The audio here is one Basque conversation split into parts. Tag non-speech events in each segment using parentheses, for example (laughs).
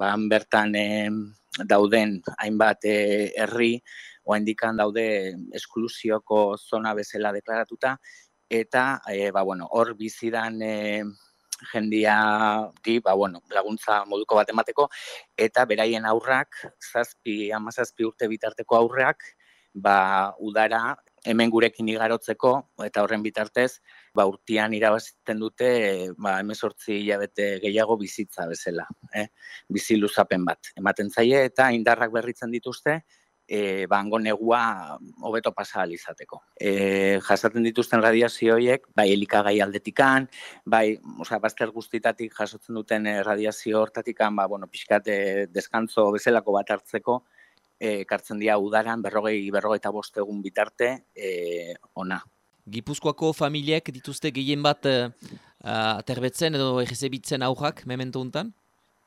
ba, bertan dauden hainbat e, herri, oa daude esklusioko zona bezala deklaratuta, eta e, ba, bueno, hor bizidan e, jendia di, ba, bueno, laguntza moduko bat emateko, eta beraien aurrak, zazpi, amazazpi urte bitarteko aurrak, ba, udara hemen gurekin igarotzeko, eta horren bitartez, ba, urtian irabazten dute, ba, emezortzi hilabete gehiago bizitza bezala, eh? bizi luzapen bat. Ematen zaie eta indarrak berritzen dituzte, e, bango negua hobeto pasa izateko. E, jasaten dituzten radiazio horiek, bai elikagai aldetikan, bai, osea, bazter guztitatik jasotzen duten e, radiazio hortatikan, ba, bueno, pixkat e, deskantzo bezalako bat hartzeko, e, kartzen dira udaran, berrogei, berrogei eta egun bitarte, e, ona. Gipuzkoako familiek dituzte gehien bat uh, aterbetzen edo egizebitzen aujak, memento untan?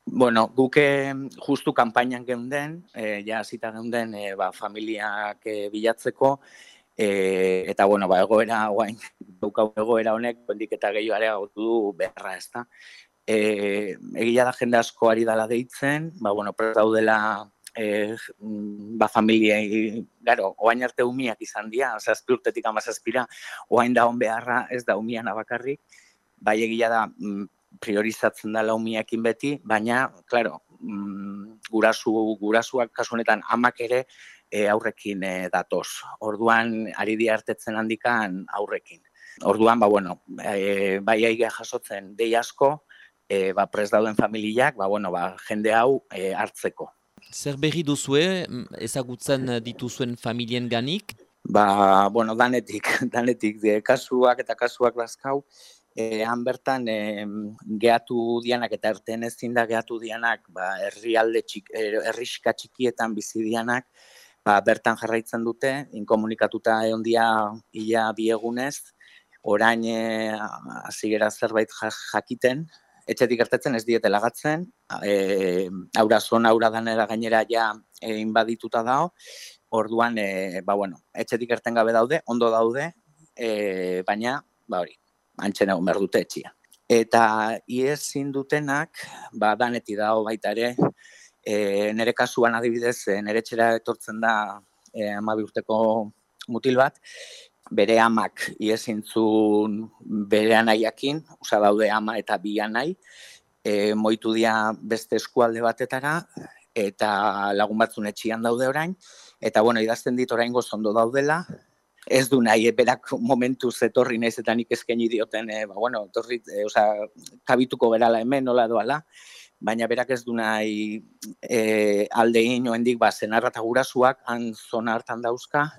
Bueno, guke justu kanpainan geunden, e, ja zita geunden e, ba, familiak e, bilatzeko, e, eta bueno, ba, egoera, guain, (laughs) dukau egoera honek, bendik eta gehiago area du beharra ez da. E, egia da jende asko ari dala deitzen, ba, bueno, daudela e, ba, familia, garo, oain arte umiak izan dira, zazpi urtetik amazazpira, oain da hon beharra ez da umian abakarrik, bai egia da, mm, priorizatzen da laumiakin beti, baina, claro, mm, gurasu, gurasuak kasu honetan amak ere e, aurrekin e, datoz. Orduan, ari di hartetzen handikan aurrekin. Orduan, ba, bueno, e, bai aiga jasotzen dei asko, e, ba, pres dauden familiak, ba, bueno, ba, jende hau e, hartzeko. Zer berri duzue, ezagutzen dituzuen familien ganik? Ba, bueno, danetik, (laughs) danetik, de, kasuak eta kasuak lazkau, e, han bertan e, gehatu dianak eta erten ezin da gehatu dianak, ba, herrialde txik, er, herriska txikietan bizi dianak, ba, bertan jarraitzen dute, inkomunikatuta egon dia ia biegunez, orain hasi zerbait jakiten, etxetik ertetzen ez diete lagatzen, e, aura zona, aura danera gainera ja e, inbadituta dao, orduan, e, ba, bueno, etxetik erten gabe daude, ondo daude, e, baina, ba hori, antxen egon behar dute etxia. Eta iez zindutenak, ba, daneti dago baita ere, e, nire kasuan adibidez, e, nire txera etortzen da e, amabi urteko mutil bat, bere amak iezintzun bere anaiakin, osa daude ama eta bi anai, e, moitu dia beste eskualde batetara, eta lagun batzun etxian daude orain, eta bueno, idazten dit orain gozondo daudela, ez du nahi, berak momentu zetorri naiz eta nik eskaini dioten, e, ba, bueno, torri, e, oza, kabituko berala hemen, nola doala, baina berak ez du nahi e, alde inoendik, ba, zenarra gurasuak, han zona hartan dauzka,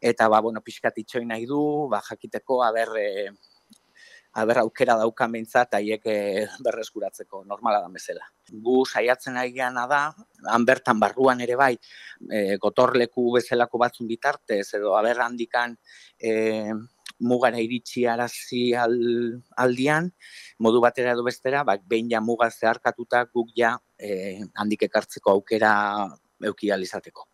eta, ba, bueno, pixkat itxoin nahi du, ba, jakiteko, aber, e, aber aukera daukan behintzat, haiek e, berreskuratzeko, normala da bezala. Gu saiatzen agiana da, han bertan barruan ere bai, e, gotorleku bezalako batzun bitartez, edo aber handikan e, mugara iritsi arazi al, aldian, modu batera edo bestera, ba, behin ja muga zeharkatuta guk ja e, handik ekartzeko aukera eukializateko.